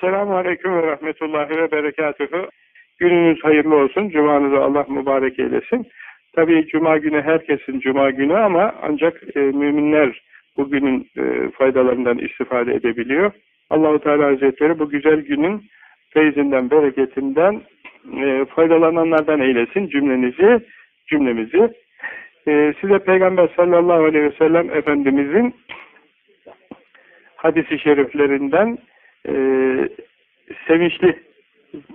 Selamun Aleyküm ve Rahmetullahi ve Berekatühü. Gününüz hayırlı olsun. Cumanızı Allah mübarek eylesin. Tabii Cuma günü herkesin Cuma günü ama ancak e, müminler bugünün e, faydalarından istifade edebiliyor. Allahu Teala Hazretleri bu güzel günün feyzinden, bereketinden e, faydalananlardan eylesin cümlenizi, cümlemizi. E, size Peygamber sallallahu aleyhi ve sellem Efendimizin hadisi şeriflerinden e, sevinçli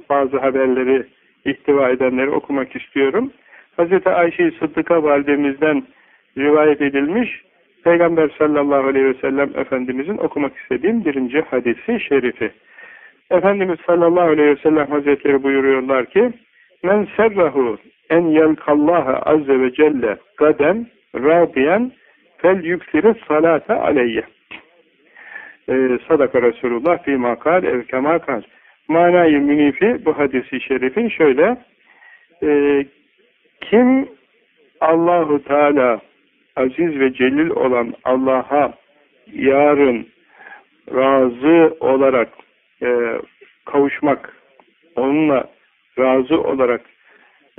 bazı haberleri ihtiva edenleri okumak istiyorum. Hz. Ayşe-i Sıddıka validemizden rivayet edilmiş Peygamber sallallahu aleyhi ve sellem Efendimizin okumak istediğim birinci hadisi şerifi. Efendimiz sallallahu aleyhi ve sellem hazretleri buyuruyorlar ki Men serrahu en yelkallaha azze ve celle gaden radiyen fel yüksiri salate aleyye e, sadaka Resulullah fi makal ev kemakal. Manayı münifi bu hadisi şerifin şöyle e, kim Allahu Teala aziz ve celil olan Allah'a yarın razı olarak e, kavuşmak onunla razı olarak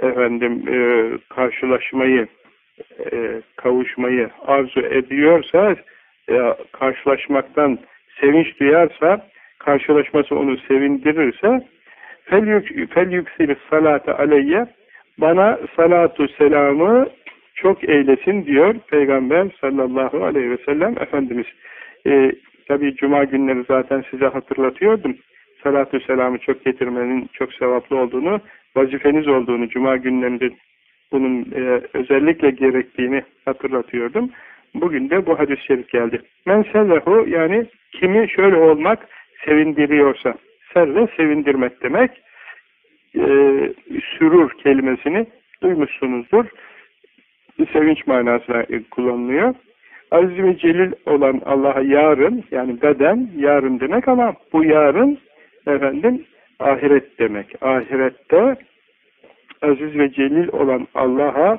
efendim e, karşılaşmayı e, kavuşmayı arzu ediyorsa e, karşılaşmaktan sevinç duyarsa, karşılaşması onu sevindirirse fel yükseli salate aleyye bana salatu selamı çok eylesin diyor Peygamber sallallahu aleyhi ve sellem Efendimiz. Ee, Tabi Cuma günleri zaten size hatırlatıyordum. Salatü selamı çok getirmenin çok sevaplı olduğunu, vazifeniz olduğunu, Cuma günlerinde bunun e, özellikle gerektiğini hatırlatıyordum. Bugün de bu hadis-i şerif geldi. Men sellehu yani kimi şöyle olmak sevindiriyorsa, serre sevindirmek demek. E, sürur kelimesini duymuşsunuzdur. Sevinç manasına kullanılıyor. Aziz ve celil olan Allah'a yarın, yani beden yarın demek ama bu yarın efendim ahiret demek. Ahirette aziz ve celil olan Allah'a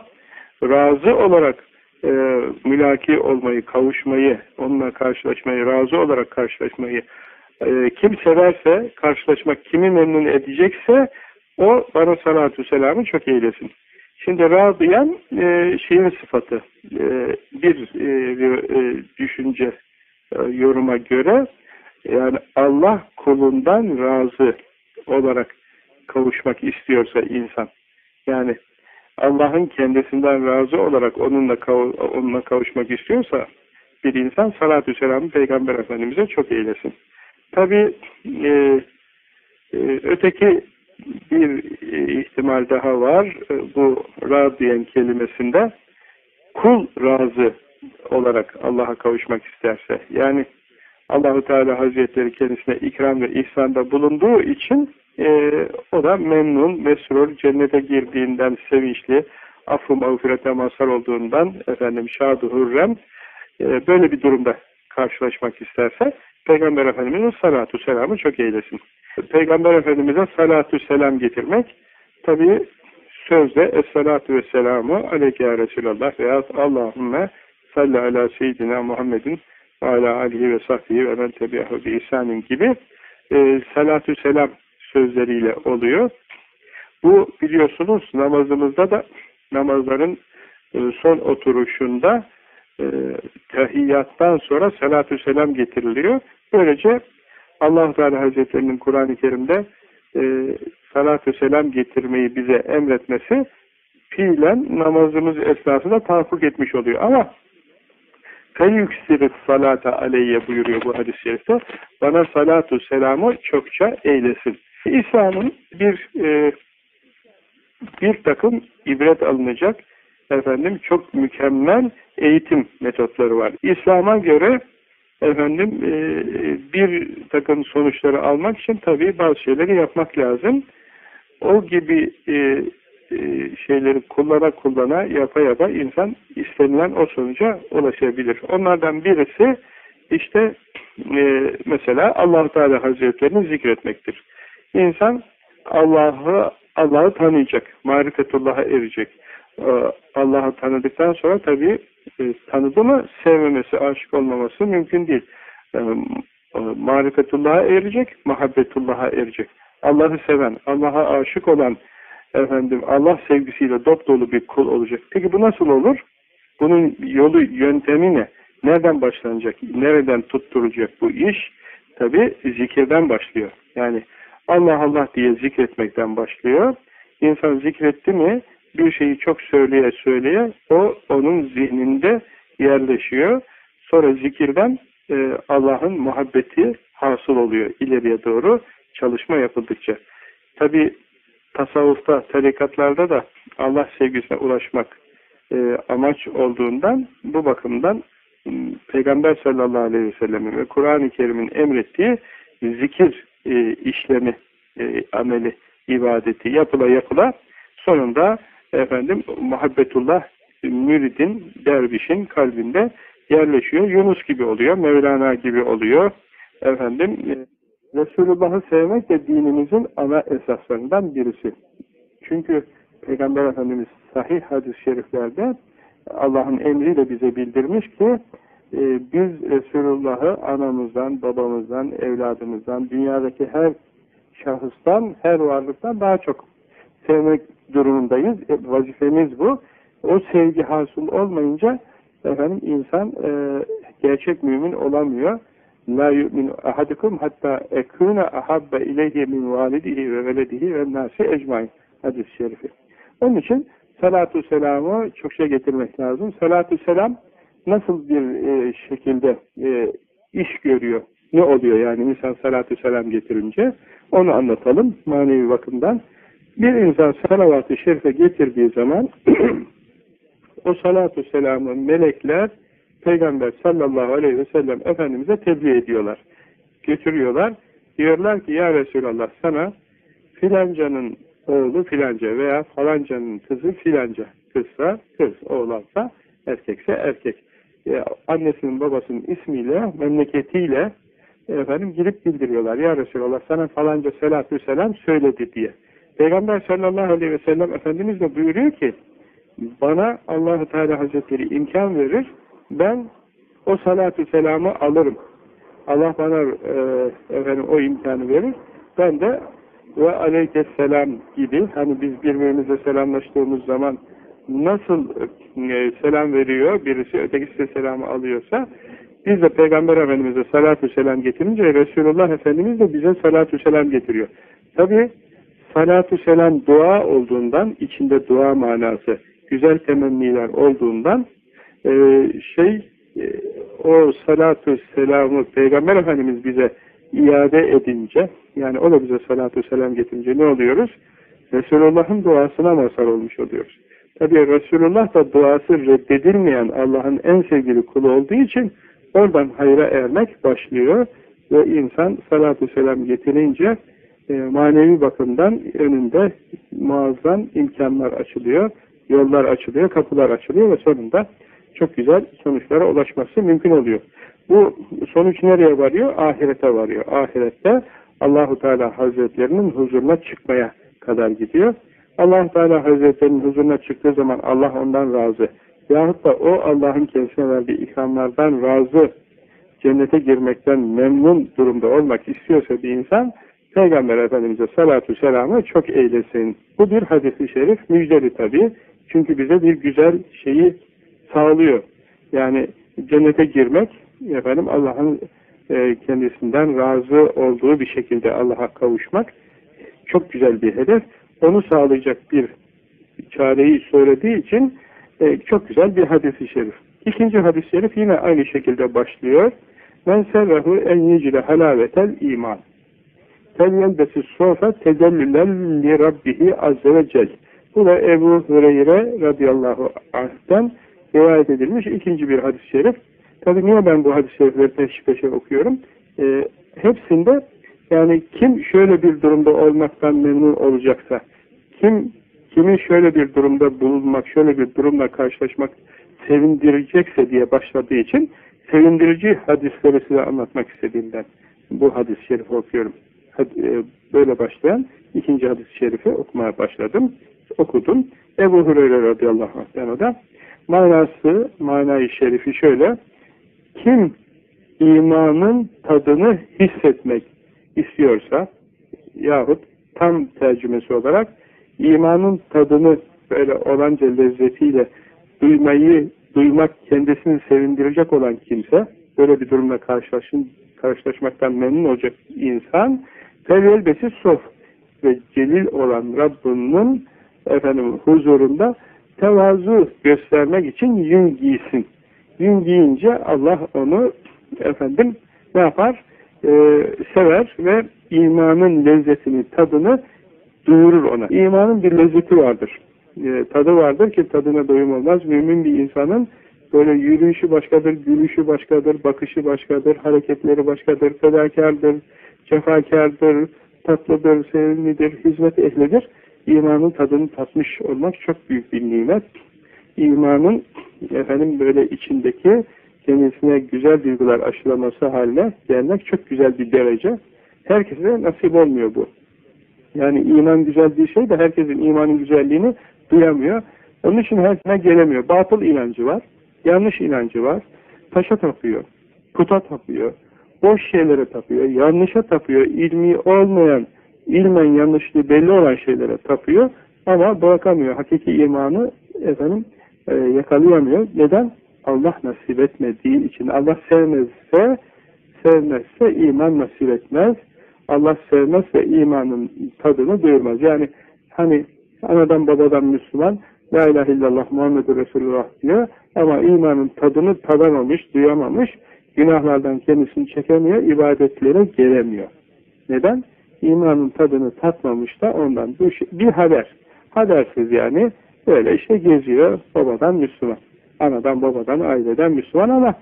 razı olarak e, mülaki olmayı, kavuşmayı, onunla karşılaşmayı, razı olarak karşılaşmayı e, kim severse, karşılaşmak kimi memnun edecekse o bana salatu selamı çok eylesin. Şimdi radiyan e, şeyin sıfatı e, bir e, e, düşünce e, yoruma göre yani Allah kulundan razı olarak kavuşmak istiyorsa insan yani Allah'ın kendisinden razı olarak onunla, kav onunla kavuşmak istiyorsa bir insan salatü selamı Peygamber Efendimiz'e çok eylesin. Tabi e, e, öteki bir ihtimal daha var. E, bu radiyen kelimesinde kul razı olarak Allah'a kavuşmak isterse yani Allahu Teala Hazretleri kendisine ikram ve ihsanda bulunduğu için e, o da memnun, mesrur, cennete girdiğinden sevinçli, affı mağfirete mazhar olduğundan efendim şad-ı hürrem e, böyle bir durumda karşılaşmak isterse Peygamber Efendimiz'in salatu selamı çok eylesin. Peygamber Efendimiz'e salatu selam getirmek tabi sözde es-salatu ve selamu aleyke ya Resulallah veya Allahümme salli ala seyyidina Muhammedin ve ala alihi ve sahbihi ve men tebiahu bi ihsanin gibi e, salatü selam sözleriyle oluyor. Bu biliyorsunuz namazımızda da namazların e, son oturuşunda e, tahiyyattan sonra salatü selam getiriliyor. Böylece Allah Teala Hazretlerinin Kur'an-ı Kerim'de e, salatü selam getirmeyi bize emretmesi fiilen namazımız esnasında tahakkuk etmiş oluyor. Ama feyüksirit salata aleyye buyuruyor bu hadis-i şerifte. Bana salatu selamı çokça eylesin. İslam'ın bir e, bir takım ibret alınacak efendim çok mükemmel eğitim metotları var. İslam'a göre efendim e, bir takım sonuçları almak için tabii bazı şeyleri yapmak lazım. O gibi e, e, şeyleri kullana kullana yapa yapa insan istenilen o sonuca ulaşabilir. Onlardan birisi işte e, mesela allah Teala Hazretlerini zikretmektir. İnsan Allah'ı Allah'ı tanıyacak, marifetullah'a erecek. Ee, Allah'ı tanıdıktan sonra tabii e, tanıdı mı sevmemesi, aşık olmaması mümkün değil. Ee, marifetullah'a erecek, muhabbetullah'a erecek. Allah'ı seven, Allah'a aşık olan, efendim Allah sevgisiyle dop dolu bir kul olacak. Peki bu nasıl olur? Bunun yolu, yöntemi ne? Nereden başlanacak? Nereden tutturacak bu iş? Tabi zikirden başlıyor. Yani Allah Allah diye zikretmekten başlıyor. İnsan zikretti mi bir şeyi çok söyleye söyleye o onun zihninde yerleşiyor. Sonra zikirden e, Allah'ın muhabbeti hasıl oluyor ileriye doğru çalışma yapıldıkça. Tabi tasavvufta, tarikatlarda da Allah sevgisine ulaşmak e, amaç olduğundan bu bakımdan Peygamber sallallahu aleyhi ve sellem'in ve Kur'an-ı Kerim'in emrettiği zikir e, işlemi, e, ameli, ibadeti yapıla yapıla sonunda efendim muhabbetullah müridin, dervişin kalbinde yerleşiyor. Yunus gibi oluyor, Mevlana gibi oluyor. Efendim e, Resulullah'ı sevmek de dinimizin ana esaslarından birisi. Çünkü Peygamber Efendimiz sahih hadis-i şeriflerde Allah'ın emriyle bize bildirmiş ki biz Resulullah'ı anamızdan, babamızdan, evladımızdan, dünyadaki her şahıstan, her varlıktan daha çok sevmek durumundayız. E, vazifemiz bu. O sevgi hasıl olmayınca efendim insan e, gerçek mümin olamıyor. La yu'minu ahadukum hatta ekune ahabbe ileyhi min validihi ve veledihi ve nasi ecmain. Hadis-i şerifi. Onun için salatu selamı çok şey getirmek lazım. Salatu selam nasıl bir e, şekilde e, iş görüyor? Ne oluyor yani insan salatu selam getirince? Onu anlatalım manevi bakımdan. Bir insan salavat-ı şerife getirdiği zaman o salatu selamı melekler Peygamber sallallahu aleyhi ve sellem Efendimiz'e tebliğ ediyorlar. Götürüyorlar. Diyorlar ki ya Resulallah sana filancanın oğlu filanca veya falancanın kızı filanca. Kızsa kız, oğlansa erkekse erkek. E, annesinin babasının ismiyle, memleketiyle efendim girip bildiriyorlar. Ya Resulallah sana falanca selatü selam söyledi diye. Peygamber sallallahu aleyhi ve sellem Efendimiz de buyuruyor ki bana allah Teala Hazretleri imkan verir ben o salatü selamı alırım. Allah bana e, efendim o imkanı verir. Ben de ve aleykesselam gibi hani biz birbirimize selamlaştığımız zaman nasıl e, selam veriyor birisi ötekisi de selamı alıyorsa biz de Peygamber Efendimiz'e salatü selam getirince Resulullah Efendimiz de bize salatü selam getiriyor. Tabi salatü selam dua olduğundan içinde dua manası güzel temenniler olduğundan e, şey e, o salatü selamı Peygamber Efendimiz bize iade edince, yani o da bize salatu selam getirince ne oluyoruz? Resulullah'ın duasına mazhar olmuş oluyoruz. Tabi Resulullah da duası reddedilmeyen Allah'ın en sevgili kulu olduğu için oradan hayra ermek başlıyor ve insan salatu selam getirince e, manevi bakımdan önünde muazzam imkanlar açılıyor, yollar açılıyor, kapılar açılıyor ve sonunda çok güzel sonuçlara ulaşması mümkün oluyor. Bu sonuç nereye varıyor? Ahirete varıyor. Ahirette Allahu Teala Hazretlerinin huzuruna çıkmaya kadar gidiyor. Allah Teala Hazretlerinin huzuruna çıktığı zaman Allah ondan razı. Yahut da o Allah'ın kendisine verdiği ikramlardan razı, cennete girmekten memnun durumda olmak istiyorsa bir insan, Peygamber Efendimiz'e salatu selamı çok eylesin. Bu bir hadis-i şerif, müjdeli tabi. Çünkü bize bir güzel şeyi sağlıyor. Yani cennete girmek, efendim Allah'ın e, kendisinden razı olduğu bir şekilde Allah'a kavuşmak çok güzel bir hedef. Onu sağlayacak bir çareyi söylediği için e, çok güzel bir hadis-i şerif. İkinci hadis-i şerif yine aynı şekilde başlıyor. Men serrahu en yecile halavetel iman. Felyelbesi sofa tezellülen li rabbihi azze ve cel. Bu da Ebu Hüreyre radıyallahu anh'ten rivayet edilmiş ikinci bir hadis-i şerif. Tabi niye ben bu hadis-i şerifleri peş peşe okuyorum? E, hepsinde yani kim şöyle bir durumda olmaktan memnun olacaksa, kim kimin şöyle bir durumda bulunmak, şöyle bir durumla karşılaşmak sevindirecekse diye başladığı için sevindirici hadisleri size anlatmak istediğimden bu hadis-i şerifi okuyorum. E, böyle başlayan ikinci hadis-i şerifi okumaya başladım. Okudum. Ebu Hureyre radıyallahu anh da manası, manayı şerifi şöyle kim imanın tadını hissetmek istiyorsa yahut tam tercümesi olarak imanın tadını böyle olanca lezzetiyle duymayı, duymak kendisini sevindirecek olan kimse, böyle bir durumla karşılaşın, karşılaşmaktan memnun olacak insan, felelbesi sof ve celil olan Rabbinin efendim huzurunda tevazu göstermek için yün giysin. Yün giyince Allah onu efendim ne yapar? Ee, sever ve imanın lezzetini, tadını duyurur ona. İmanın bir lezzeti vardır. Ee, tadı vardır ki tadına doyum olmaz. Mümin bir insanın böyle yürüyüşü başkadır, gülüşü başkadır, bakışı başkadır, hareketleri başkadır, fedakardır, cefakardır, tatlıdır, sevimlidir, hizmet ehlidir. İmanın tadını tatmış olmak çok büyük bir nimet. İmanın efendim böyle içindeki kendisine güzel duygular aşılaması haline gelmek çok güzel bir derece. Herkese nasip olmuyor bu. Yani iman güzel bir şey de herkesin imanın güzelliğini duyamıyor. Onun için herkese gelemiyor. Batıl inancı var, yanlış inancı var. Taşa tapıyor, puta tapıyor, boş şeylere tapıyor, yanlışa tapıyor, ilmi olmayan, ilmen yanlışlığı belli olan şeylere tapıyor ama bırakamıyor. Hakiki imanı efendim e, yakalayamıyor. Neden? Allah nasip etmediği için. Allah sevmezse sevmezse iman nasip etmez. Allah sevmezse imanın tadını duyurmaz. Yani hani anadan babadan Müslüman La ilahe illallah Muhammedur Resulullah diyor ama imanın tadını tadamamış, duyamamış, günahlardan kendisini çekemiyor, ibadetlere gelemiyor. Neden? İmanın tadını tatmamış da ondan bir haber. Habersiz yani böyle işte geziyor babadan Müslüman. Anadan babadan aileden Müslüman ama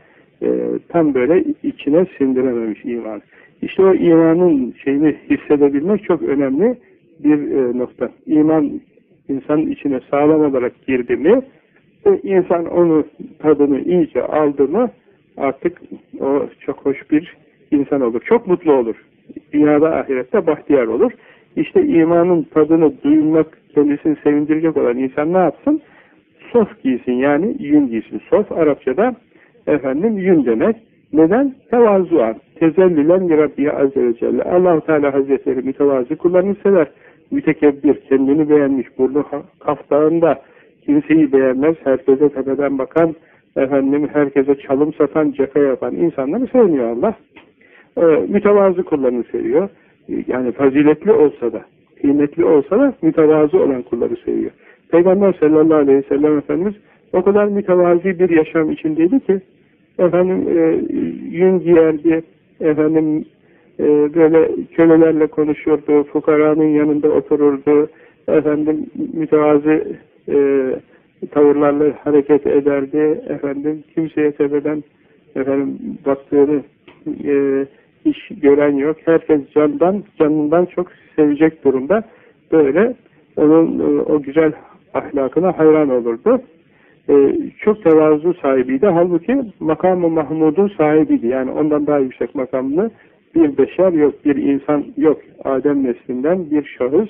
e, tam böyle içine sindirememiş iman. İşte o imanın şeyini hissedebilmek çok önemli bir e, nokta. İman insanın içine sağlam olarak girdi mi e, insan onu tadını iyice aldı mı artık o çok hoş bir insan olur. Çok mutlu olur. Dünyada ahirette bahtiyar olur. İşte imanın tadını duymak kendisini sevindirecek olan insan ne yapsın? Sof giysin yani yün giysin. Sof Arapçada efendim yün demek. Neden? Tevazuan. Tezellülen Rabbiye Azze ve Celle. allah Teala Hazretleri mütevazi kullarını sever. Mütekebbir, kendini beğenmiş, burnu kaftağında kimseyi beğenmez, herkese tepeden bakan, efendim herkese çalım satan, ceka yapan insanları sevmiyor Allah. Ee, mütevazı kullarını seviyor. Yani faziletli olsa da, kıymetli olsa da mütevazı olan kulları seviyor. Peygamber sallallahu aleyhi ve sellem Efendimiz o kadar mütevazi bir yaşam içindeydi ki efendim e, yün giyerdi, efendim e, böyle kölelerle konuşurdu, fukaranın yanında otururdu, efendim mütevazi e, tavırlarla hareket ederdi, efendim kimseye tepeden efendim baktığını e, hiç gören yok. Herkes candan, canından çok sevecek durumda. Böyle onun e, o güzel ahlakına hayran olurdu. E, çok tevazu sahibiydi. Halbuki makamı Mahmud'un sahibiydi. Yani ondan daha yüksek makamlı bir beşer yok, bir insan yok. Adem neslinden bir şahıs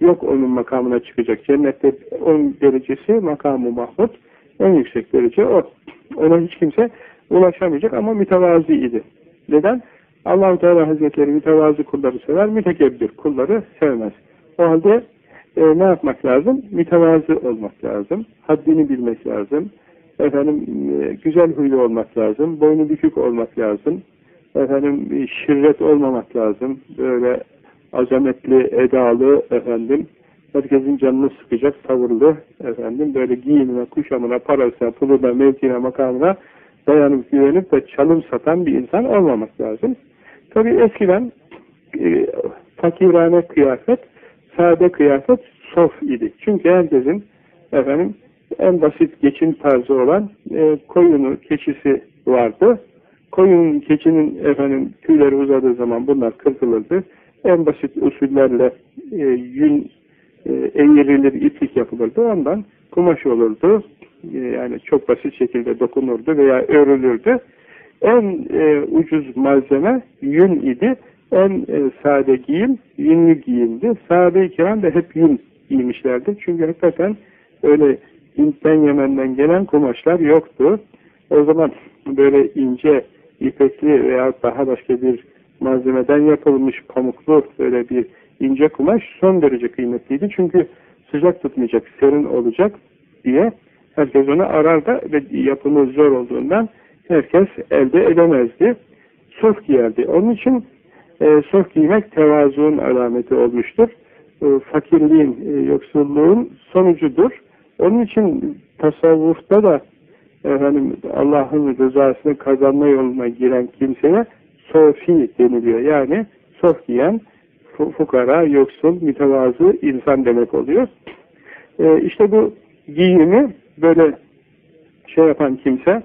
yok onun makamına çıkacak. Cennette onun derecesi makamı Mahmud. En yüksek derece o. Ona hiç kimse ulaşamayacak ama mütevazi idi. Neden? allah Teala Hazretleri mütevazı kulları sever, mütekebbir kulları sevmez. O halde e, ne yapmak lazım? Mütevazı olmak lazım. Haddini bilmek lazım. Efendim e, güzel huylu olmak lazım. Boynu bükük olmak lazım. Efendim e, şirret olmamak lazım. Böyle azametli, edalı efendim herkesin canını sıkacak tavırlı efendim böyle giyimine, kuşamına, parasına, puluna, mevkine, makamına dayanıp güvenip de çalım satan bir insan olmamak lazım. Tabi eskiden e, fakirane kıyafet sade kıyafet sof idi. Çünkü herkesin efendim en basit geçim tarzı olan e, koyunu, keçisi vardı. Koyun, keçinin efendim tüyleri uzadığı zaman bunlar kırpılırdı. En basit usullerle e, yün e, eğrilir, iplik yapılırdı. Ondan kumaş olurdu. E, yani çok basit şekilde dokunurdu veya örülürdü. En e, ucuz malzeme yün idi en e, sade giyim yünlü giyimdi. Sahabe-i kiram da hep yün giymişlerdi. Çünkü hakikaten öyle Hint'ten Yemen'den gelen kumaşlar yoktu. O zaman böyle ince ipekli veya daha başka bir malzemeden yapılmış pamuklu böyle bir ince kumaş son derece kıymetliydi. Çünkü sıcak tutmayacak, serin olacak diye herkes onu arar da ve yapımı zor olduğundan herkes elde edemezdi. Sof giyerdi. Onun için e, giymek tevazuun alameti olmuştur. E, fakirliğin, e, yoksulluğun sonucudur. Onun için tasavvufta da efendim Allah'ın rızasını kazanma yoluna giren kimseye sofi deniliyor. Yani sof giyen fukara, yoksul, mütevazı insan demek oluyor. E, işte bu giyimi böyle şey yapan kimse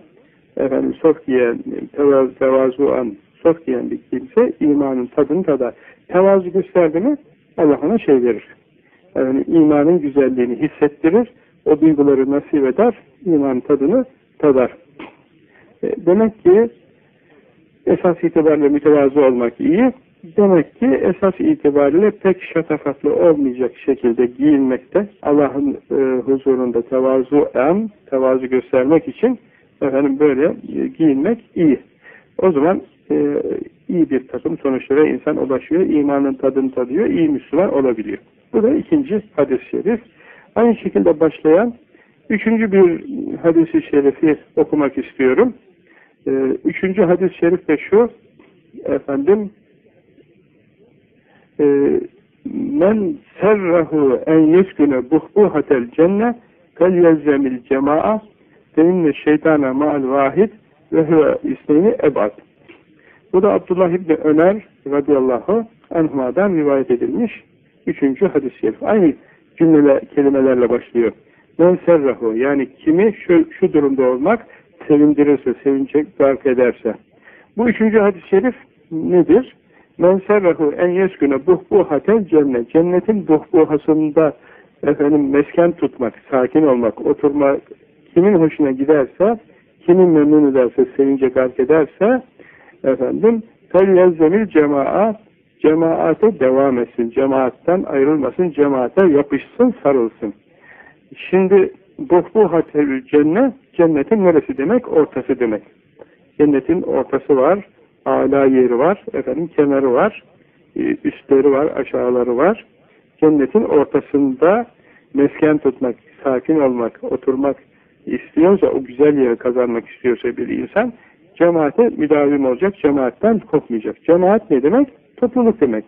efendim sof giyen, tevaz, tevazuan sof giyen bir kimse imanın tadını tadar. Tevazu gösterdi mi Allah ona şey verir. Yani imanın güzelliğini hissettirir. O duyguları nasip eder. imanın tadını tadar. E, demek ki esas itibariyle mütevazı olmak iyi. Demek ki esas itibariyle pek şatafatlı olmayacak şekilde giyinmekte Allah'ın e, huzurunda tevazu en, tevazu göstermek için efendim böyle giyinmek iyi. O zaman e, iyi bir takım sonuçlara insan ulaşıyor, imanın tadını tadıyor, iyi Müslüman olabiliyor. Bu da ikinci hadis-i şerif. Aynı şekilde başlayan üçüncü bir hadis-i şerifi okumak istiyorum. E, üçüncü hadis-i şerif de şu, efendim, e, men serrahu en yesküne buhbuhatel cenne fel yezzemil cema'a Seninle şeytana ma'al vahid ve huve ismini ebad. Bu da Abdullah İbni Ömer radıyallahu anhuma'dan rivayet edilmiş. Üçüncü hadis-i şerif. Aynı cümleler, kelimelerle başlıyor. Men serrahu yani kimi şu, şu durumda olmak sevindirirse, sevinecek, fark ederse. Bu üçüncü hadis-i şerif nedir? Men serrahu en yesküne buhbuhatel cennet. Cennetin buhbuhasında efendim mesken tutmak, sakin olmak, oturmak, kimin hoşuna giderse, kimin memnun ederse, sevince gark ederse efendim felyezzemil cemaat cemaate devam etsin, cemaatten ayrılmasın, cemaate yapışsın, sarılsın. Şimdi buhbuhatevül cennet, cennetin neresi demek? Ortası demek. Cennetin ortası var, âlâ yeri var, efendim kenarı var, e, üstleri var, aşağıları var. Cennetin ortasında mesken tutmak, sakin olmak, oturmak, istiyorsa, o güzel yeri kazanmak istiyorsa bir insan, cemaate müdavim olacak, cemaatten kopmayacak. Cemaat ne demek? Topluluk demek.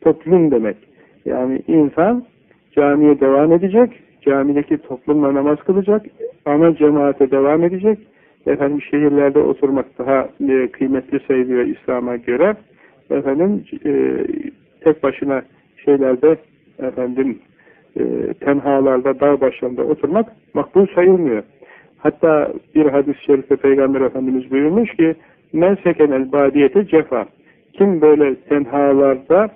Toplum demek. Yani insan camiye devam edecek, camideki toplumla namaz kılacak, ana cemaate devam edecek. Efendim şehirlerde oturmak daha e, kıymetli sayılıyor İslam'a göre. Efendim e, tek başına şeylerde efendim e, tenhalarda, dağ başlarında oturmak makbul sayılmıyor. Hatta bir hadis-i şerifte Peygamber Efendimiz buyurmuş ki men sekenel badiyete cefa kim böyle tenhalarda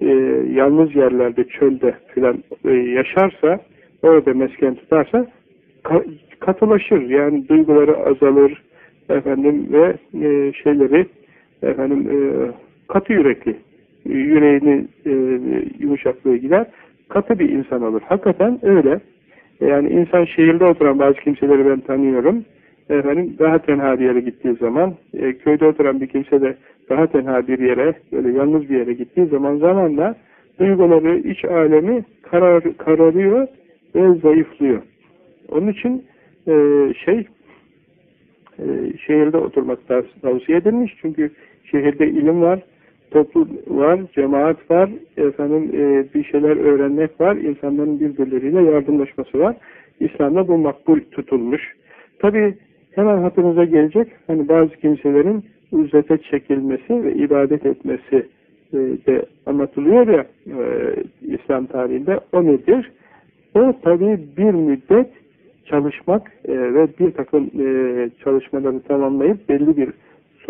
e, yalnız yerlerde, çölde filan e, yaşarsa orada mesken tutarsa ka katılaşır. Yani duyguları azalır efendim ve e, şeyleri efendim e, katı yürekli yüreğinin e, yumuşaklığı gider katı bir insan olur. Hakikaten öyle. Yani insan şehirde oturan bazı kimseleri ben tanıyorum. Efendim daha tenha bir yere gittiği zaman, e, köyde oturan bir kimse de daha tenha bir yere, böyle yalnız bir yere gittiği zaman zamanla duyguları, iç alemi karar, kararıyor ve zayıflıyor. Onun için e, şey e, şehirde oturmak tavsiye edilmiş. Çünkü şehirde ilim var, toplum var, cemaat var, efendim e, bir şeyler öğrenmek var, insanların birbirleriyle yardımlaşması var. İslam'da bu makbul tutulmuş. Tabi hemen hatırınıza gelecek, hani bazı kimselerin üzzete çekilmesi ve ibadet etmesi e, de anlatılıyor ya e, İslam tarihinde. O nedir? O tabi bir müddet çalışmak e, ve bir takım e, çalışmaları tamamlayıp belli bir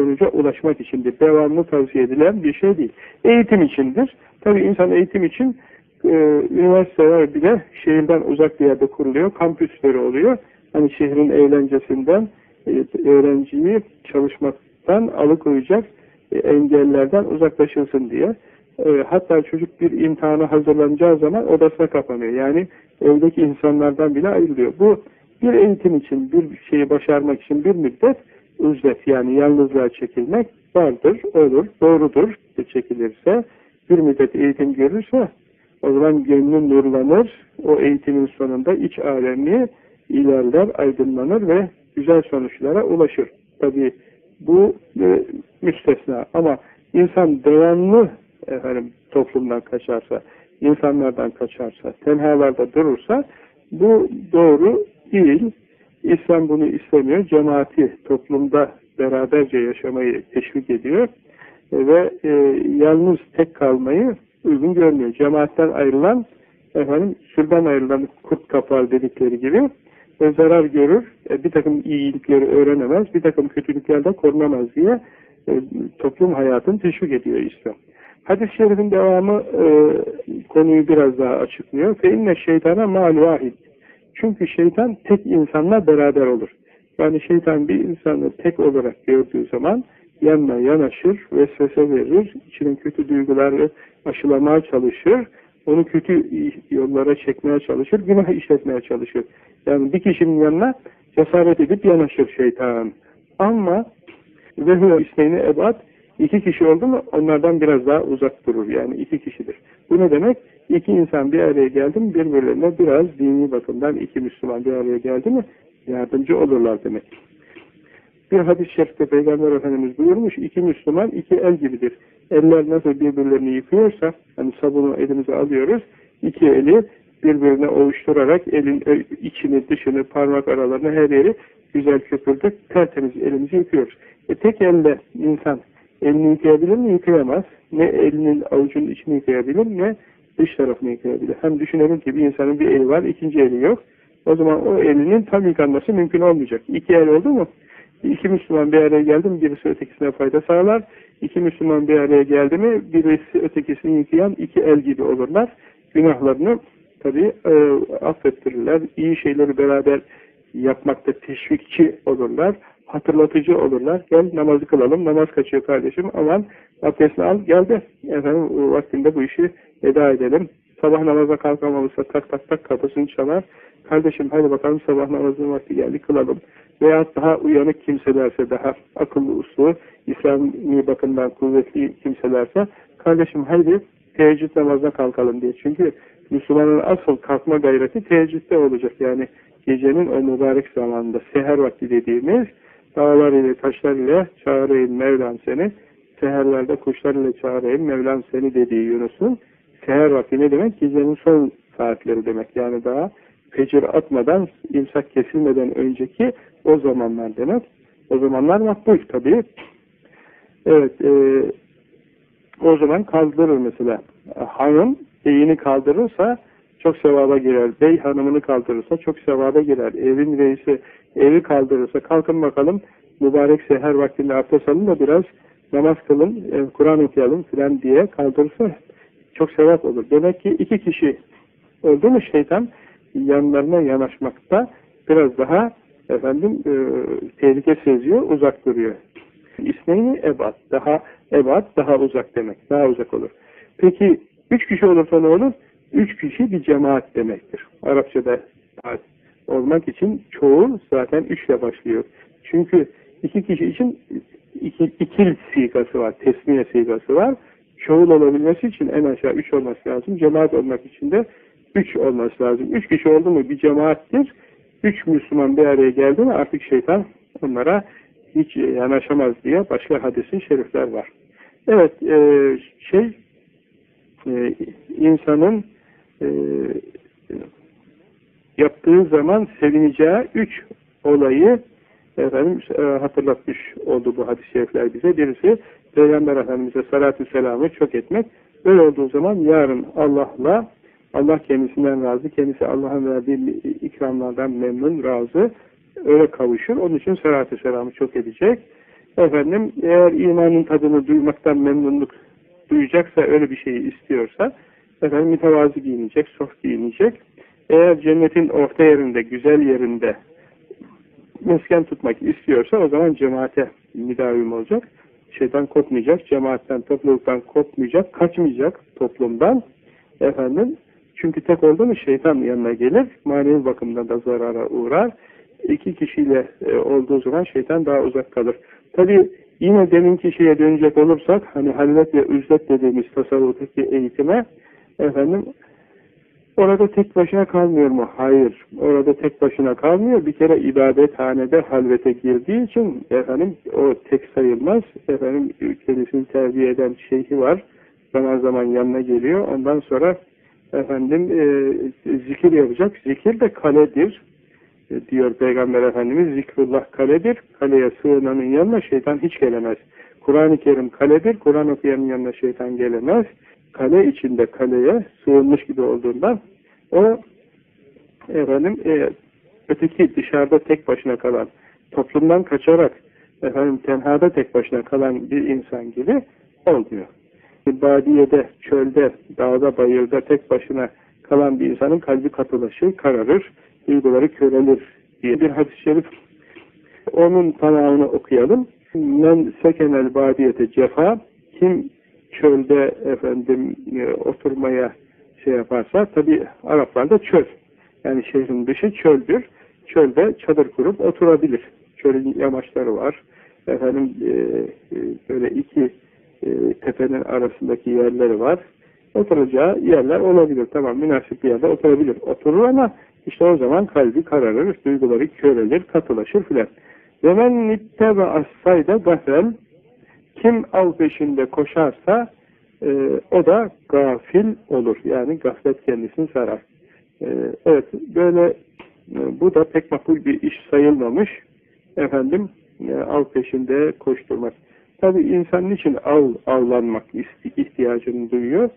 sonuca ulaşmak içindir. Devamlı tavsiye edilen bir şey değil. Eğitim içindir. Tabii insan eğitim için e, üniversiteler bile şehirden uzak bir yerde kuruluyor. Kampüsleri oluyor. Hani şehrin eğlencesinden e, öğrenciyi çalışmaktan alıkoyacak e, engellerden uzaklaşılsın diye. E, hatta çocuk bir imtihana hazırlanacağı zaman odasına kapanıyor. Yani evdeki insanlardan bile ayrılıyor. Bu bir eğitim için, bir şeyi başarmak için bir müddet uzlet yani yalnızlığa çekilmek vardır, olur, doğrudur çekilirse, bir müddet eğitim görürse o zaman gönlü nurlanır, o eğitimin sonunda iç alemi ilerler, aydınlanır ve güzel sonuçlara ulaşır. Tabi bu e, müstesna ama insan devamlı efendim, toplumdan kaçarsa, insanlardan kaçarsa, tenhalarda durursa bu doğru değil. İslam bunu istemiyor. Cemaati toplumda beraberce yaşamayı teşvik ediyor ve e, yalnız tek kalmayı uygun görmüyor. Cemaatten ayrılan efendim sürden ayrılan kurt kapar dedikleri gibi e, zarar görür, e, bir takım iyilikleri öğrenemez, bir takım kötülüklerden korunamaz diye e, toplum hayatını teşvik ediyor İslam. Hadis-i şerifin devamı e, konuyu biraz daha açıklıyor. فَاِنَّ şeytana mal vahid. çünkü şeytan tek insanla beraber olur. Yani şeytan bir insanı tek olarak gördüğü zaman yanına yanaşır, vesvese verir, içinin kötü duyguları aşılamaya çalışır, onu kötü yollara çekmeye çalışır, günah işletmeye çalışır. Yani bir kişinin yanına cesaret edip yanaşır şeytan. Ama ve huve ebad iki kişi oldu mu onlardan biraz daha uzak durur. Yani iki kişidir. Bu ne demek? İki insan bir araya geldi mi birbirlerine biraz dini bakımdan iki Müslüman bir araya geldi mi yardımcı olurlar demek. Bir hadis-i şerifte Peygamber Efendimiz buyurmuş, iki Müslüman iki el gibidir. Eller nasıl birbirlerini yıkıyorsa, hani sabunu elimize alıyoruz, iki eli birbirine ovuşturarak elin içini, dışını, parmak aralarını, her yeri güzel köpürdük, tertemiz elimizi yıkıyoruz. E tek elle insan elini yıkayabilir mi? Yıkayamaz. Ne elinin avucunun içini yıkayabilir ne dış tarafını yıkayabilir. Hem düşünelim ki bir insanın bir eli var, ikinci eli yok. O zaman o elinin tam yıkanması mümkün olmayacak. İki el oldu mu? İki Müslüman bir araya geldi mi birisi ötekisine fayda sağlar. İki Müslüman bir araya geldi mi birisi ötekisini yıkayan iki el gibi olurlar. Günahlarını tabi e, affettirirler. İyi şeyleri beraber yapmakta teşvikçi olurlar. Hatırlatıcı olurlar. Gel namazı kılalım. Namaz kaçıyor kardeşim. Aman abdestini al gel de efendim vaktinde bu işi eda edelim. Sabah namaza kalkamamışsa tak tak tak kapısını çalar. Kardeşim hadi bakalım sabah namazının vakti geldi kılalım. Veya daha uyanık kimselerse, daha akıllı uslu, İslami bakımdan kuvvetli kimselerse kardeşim hadi teheccüd namazına kalkalım diye. Çünkü Müslümanın asıl kalkma gayreti teheccüde olacak. Yani gecenin o mübarek zamanında seher vakti dediğimiz dağlar ile taşlar ile çağırayım Mevlam seni seherlerde kuşlar ile çağırayım Mevlam seni dediği Yunus'un seher vakti ne demek? Gecenin son saatleri demek. Yani daha fecir atmadan, imsak kesilmeden önceki o zamanlar demek. O zamanlar makbul tabii. Evet, e, o zaman kaldırır mesela. Hanım beyini kaldırırsa çok sevaba girer. Bey hanımını kaldırırsa çok sevaba girer. Evin reisi evi kaldırırsa kalkın bakalım mübarek seher vaktinde abdest alın da biraz namaz kılın, e, Kur'an okuyalım filan diye kaldırırsa çok sevap olur. Demek ki iki kişi oldu mu şeytan yanlarına yanaşmakta biraz daha efendim e, tehlike seziyor, uzak duruyor. İsmeyni ebad, daha ebad, daha uzak demek, daha uzak olur. Peki üç kişi olursa ne olur? Üç kişi bir cemaat demektir. Arapçada olmak için çoğul zaten üçle başlıyor. Çünkü iki kişi için iki, ikil sigası var, tesmiye sigası var. Çoğul olabilmesi için en aşağı üç olması lazım. Cemaat olmak için de üç olması lazım. Üç kişi oldu mu bir cemaattir. Üç Müslüman bir araya geldi mi artık şeytan onlara hiç yanaşamaz diye başka hadisi şerifler var. Evet, e, şey e, insanın e, yaptığı zaman sevineceği üç olayı efendim e, hatırlatmış oldu bu hadis-i şerifler bize. Birisi Peygamber Efendimiz'e salatü selamı çok etmek. Böyle olduğu zaman yarın Allah'la Allah kendisinden razı, kendisi Allah'ın verdiği ikramlardan memnun, razı, öyle kavuşur. Onun için salatü selamı çok edecek. Efendim, eğer imanın tadını duymaktan memnunluk duyacaksa, öyle bir şeyi istiyorsa, efendim mütevazı giyinecek, soft giyinecek. Eğer cennetin orta yerinde, güzel yerinde mesken tutmak istiyorsa, o zaman cemaate müdavim olacak. Şeytan kopmayacak, cemaatten, topluluktan kopmayacak, kaçmayacak toplumdan. Efendim, çünkü tek oldu mu şeytan yanına gelir, manevi bakımdan da zarara uğrar. iki kişiyle e, olduğu zaman şeytan daha uzak kalır. Tabi yine deminki şeye dönecek olursak hani halvet ve üzlet dediğimiz tasavvuftaki eğitime efendim orada tek başına kalmıyor mu? Hayır. Orada tek başına kalmıyor. Bir kere ibadethanede halvete girdiği için efendim o tek sayılmaz. Efendim kendisini terbiye eden şeyhi var. Zaman zaman yanına geliyor. Ondan sonra efendim e, zikir yapacak. Zikir de kaledir. E, diyor Peygamber Efendimiz zikrullah kaledir. Kaleye sığınanın yanına şeytan hiç gelemez. Kur'an-ı Kerim kaledir. Kur'an okuyanın yanına şeytan gelemez. Kale içinde kaleye sığınmış gibi olduğundan o efendim e, öteki dışarıda tek başına kalan toplumdan kaçarak efendim tenhada tek başına kalan bir insan gibi olmuyor. Badiyede, çölde, dağda, bayırda tek başına kalan bir insanın kalbi katılaşır, kararır, duyguları körelir diye bir hadis-i şerif. Onun tamamını okuyalım. Men sekenel badiyete cefa kim çölde efendim e, oturmaya şey yaparsa tabi Araplarda çöl. Yani şehrin dışı çöldür. Çölde çadır kurup oturabilir. Çölün yamaçları var. Efendim e, e, böyle iki e, tepenin arasındaki yerleri var. Oturacağı yerler olabilir. Tamam münasip bir yerde oturabilir. Oturur ama işte o zaman kalbi kararır, duyguları körelir, katılaşır filan. Ve men nittebe assayda gafel kim av peşinde koşarsa e, o da gafil olur. Yani gaflet kendisini sarar. E, evet böyle e, bu da pek makul bir iş sayılmamış. Efendim e, av peşinde koşturmak. Tabi insan için av, avlanmak ihtiyacını duyuyor?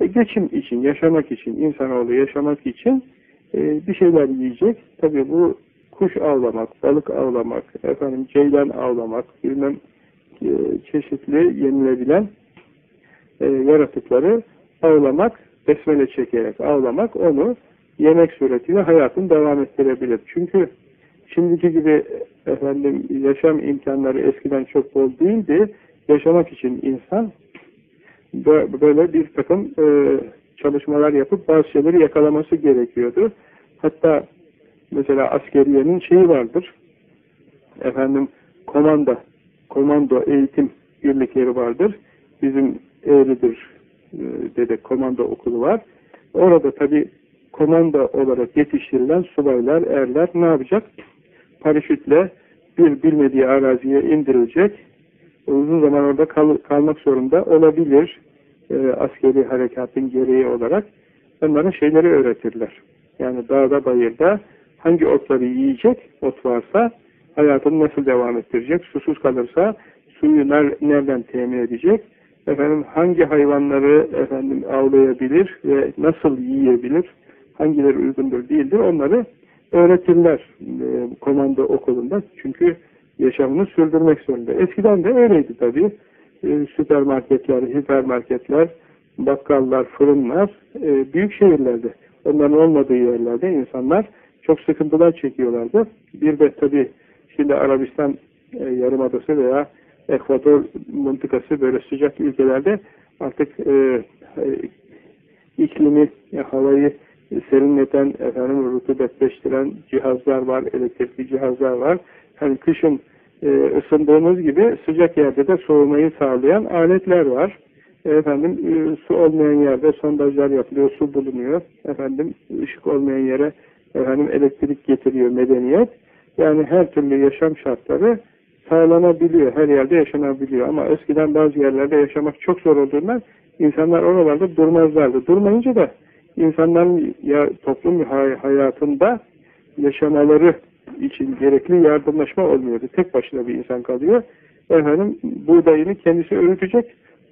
E, geçim için, yaşamak için, insanoğlu yaşamak için e, bir şeyler yiyecek. Tabi bu kuş avlamak, balık avlamak, efendim ceylan avlamak, bilmem e, çeşitli yenilebilen e, yaratıkları avlamak, besmele çekerek avlamak onu yemek suretiyle hayatını devam ettirebilir. Çünkü şimdiki gibi efendim yaşam imkanları eskiden çok bol değildi. Yaşamak için insan böyle bir takım e, çalışmalar yapıp bazı şeyleri yakalaması gerekiyordu. Hatta mesela askeriyenin şeyi vardır. Efendim komanda, komando eğitim birlikleri vardır. Bizim Eğridir e, dede komando okulu var. Orada tabi komanda olarak yetiştirilen subaylar, erler ne yapacak? Paraşütle bir bilmediği araziye indirilecek. Uzun zaman orada kal kalmak zorunda olabilir. E, askeri harekatın gereği olarak. Onlara şeyleri öğretirler. Yani dağda bayırda hangi otları yiyecek, ot varsa hayatını nasıl devam ettirecek, susuz kalırsa suyu nereden temin edecek, efendim hangi hayvanları efendim avlayabilir ve nasıl yiyebilir, hangileri uygundur değildir onları öğretirler e, komando okulunda. Çünkü yaşamını sürdürmek zorunda. Eskiden de öyleydi tabii. E, süpermarketler, hipermarketler, bakkallar, fırınlar e, büyük şehirlerde. Onların olmadığı yerlerde insanlar çok sıkıntılar çekiyorlardı. Bir de tabii şimdi Arabistan e, Yarımadası veya Ekvator mıntıkası böyle sıcak ülkelerde artık e, e, iklimi, e, havayı serinleten, efendim rutubetleştiren cihazlar var, elektrikli cihazlar var. Hani kışın e, ısındığımız gibi sıcak yerde de soğumayı sağlayan aletler var. Efendim e, su olmayan yerde sondajlar yapılıyor, su bulunuyor. Efendim ışık olmayan yere efendim elektrik getiriyor medeniyet. Yani her türlü yaşam şartları sağlanabiliyor, her yerde yaşanabiliyor. Ama eskiden bazı yerlerde yaşamak çok zor olduğundan insanlar oralarda durmazlardı. Durmayınca da insanların ya, toplum hayatında yaşamaları için gerekli yardımlaşma olmuyordu. Tek başına bir insan kalıyor. Efendim buğdayını kendisi öğütecek,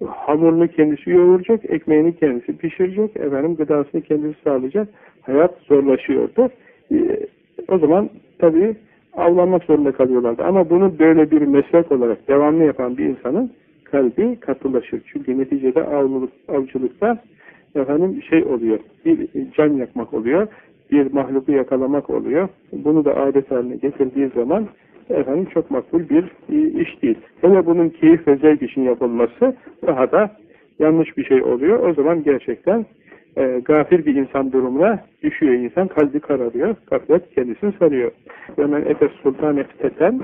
hamurunu kendisi yoğuracak, ekmeğini kendisi pişirecek, efendim gıdasını kendisi sağlayacak. Hayat zorlaşıyordu. Ee, o zaman tabii avlanmak zorunda kalıyorlardı. Ama bunu böyle bir meslek olarak devamlı yapan bir insanın kalbi katılaşır. Çünkü neticede avlılık, avcılıkta efendim şey oluyor, bir can yakmak oluyor, bir mahluku yakalamak oluyor. Bunu da adet haline getirdiği zaman efendim çok makbul bir iş değil. Hele bunun keyif ve zevk için yapılması daha da yanlış bir şey oluyor. O zaman gerçekten e, gafir bir insan durumuna düşüyor insan. Kalbi kararıyor. Gaflet kendisini sarıyor. Hemen Efes Sultan Efteten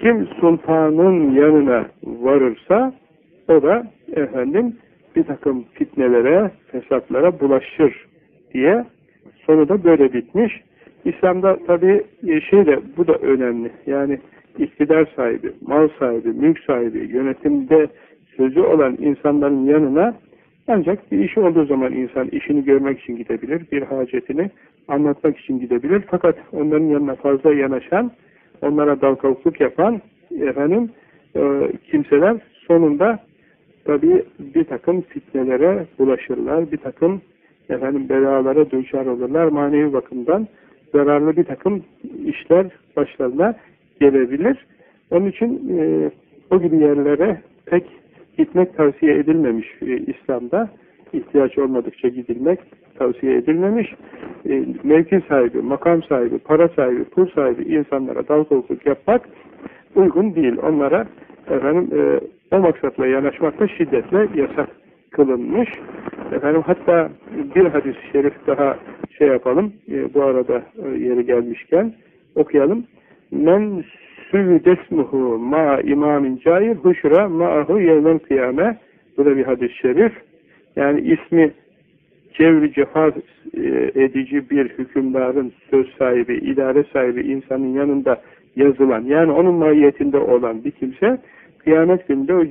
kim sultanın yanına varırsa o da efendim bir takım fitnelere, fesatlara bulaşır diye sonu da böyle bitmiş. İslam'da tabi şey de bu da önemli. Yani iktidar sahibi, mal sahibi, mülk sahibi, yönetimde sözü olan insanların yanına ancak bir işi olduğu zaman insan işini görmek için gidebilir, bir hacetini anlatmak için gidebilir. Fakat onların yanına fazla yanaşan, onlara dalgalıklık yapan efendim e, kimseler sonunda tabi bir takım fitnelere bulaşırlar, bir takım efendim belalara düşer olurlar. Manevi bakımdan zararlı bir takım işler başlarına gelebilir. Onun için e, o gibi yerlere pek gitmek tavsiye edilmemiş e, İslam'da. ihtiyaç olmadıkça gidilmek tavsiye edilmemiş. E, mevki sahibi, makam sahibi, para sahibi, pul sahibi insanlara dalgılık yapmak uygun değil. Onlara efendim e, o maksatla yanaşmakta şiddetle yasak kılınmış. Efendim hatta bir hadis-i şerif daha şey yapalım. E, bu arada e, yeri gelmişken okuyalım. Men süvdesmuhu ma imamin cair huşra ma'ahu yevmen kıyame. Bu da bir hadis-i şerif. Yani ismi cevri cefa edici bir hükümdarın söz sahibi, idare sahibi insanın yanında yazılan, yani onun mahiyetinde olan bir kimse, kıyamet gününde o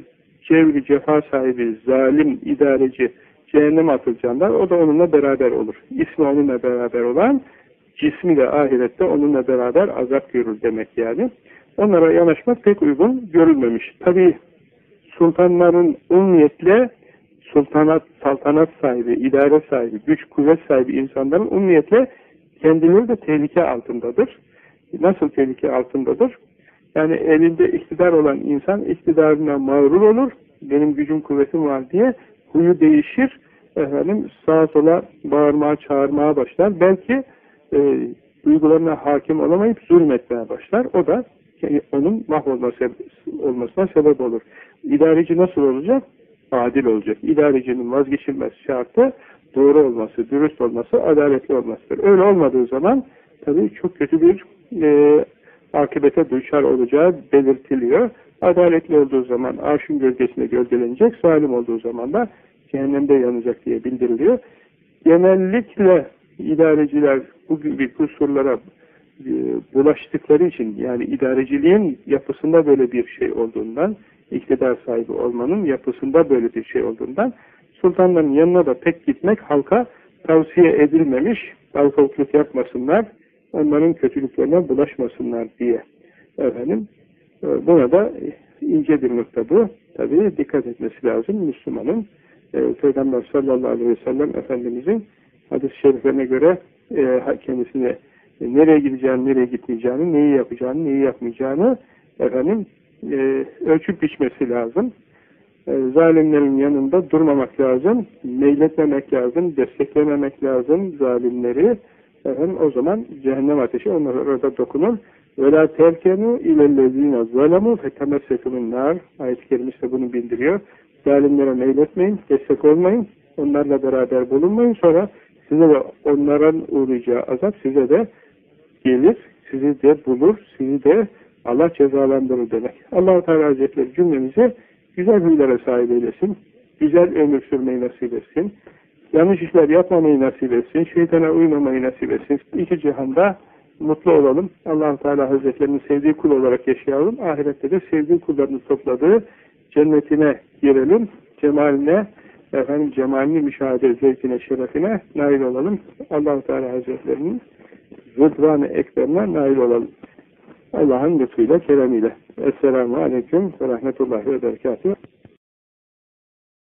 cevri cefa sahibi, zalim, idareci, cehennem atılacağından o da onunla beraber olur. İsmi onunla beraber olan, cismi de ahirette onunla beraber azap görür demek yani. Onlara yanaşmak pek uygun görülmemiş. Tabi sultanların umniyetle sultanat, saltanat sahibi, idare sahibi, güç, kuvvet sahibi insanların umniyetle kendileri de tehlike altındadır. Nasıl tehlike altındadır? Yani elinde iktidar olan insan iktidarına mağrur olur. Benim gücüm kuvvetim var diye huyu değişir. Efendim sağa sola bağırmaya çağırmaya başlar. Belki e, duygularına hakim olamayıp zulmetmeye başlar. O da onun mahvolması olmasına sebep olur. İdareci nasıl olacak? Adil olacak. İdarecinin vazgeçilmez şartı doğru olması, dürüst olması, adaletli olmasıdır. Öyle olmadığı zaman tabii çok kötü bir e, akıbete düşer olacağı belirtiliyor. Adaletli olduğu zaman arşın gölgesinde gölgelenecek, salim olduğu zaman da cehennemde yanacak diye bildiriliyor. Genellikle idareciler bu gibi kusurlara bulaştıkları için yani idareciliğin yapısında böyle bir şey olduğundan iktidar sahibi olmanın yapısında böyle bir şey olduğundan sultanların yanına da pek gitmek halka tavsiye edilmemiş dalgalıklık yapmasınlar onların kötülüklerine bulaşmasınlar diye. Efendim e, buna da ince bir nokta bu. Tabi dikkat etmesi lazım Müslümanın. E, Peygamber sallallahu aleyhi ve sellem Efendimizin hadis-i şeriflerine göre e, kendisine e, nereye gideceğini, nereye gitmeyeceğini, neyi yapacağını, neyi yapmayacağını efendim e, ölçüp biçmesi lazım. E, zalimlerin yanında durmamak lazım, meyletmemek lazım, desteklememek lazım zalimleri. Efendim, o zaman cehennem ateşi onlara orada dokunur. وَلَا تَرْكَنُوا اِلَى الَّذ۪ينَ ظَلَمُوا فَتَمَسَّكُمُ النَّارِ Ayet-i Kerimesi bunu bildiriyor. Zalimlere meyletmeyin, destek olmayın, onlarla beraber bulunmayın. Sonra size de onların uğrayacağı azap size de gelir, sizi de bulur, sizi de Allah cezalandırır demek. allah Teala Hazretleri cümlemizi güzel huylere sahip eylesin, güzel ömür sürmeyi nasip etsin, yanlış işler yapmamayı nasip etsin, şeytana uymamayı nasip etsin. İki cihanda mutlu olalım. allah Teala Hazretlerinin sevdiği kul olarak yaşayalım. Ahirette de sevdiği kullarını topladığı cennetine girelim. Cemaline, efendim cemalini müşahede zevkine, şerefine nail olalım. allah Teala Hazretlerinin rıdvan-ı ekberine nail olalım. Allah'ın lütfuyla, keremiyle. Esselamu Aleyküm ve Rahmetullahi ve Berekatuhu.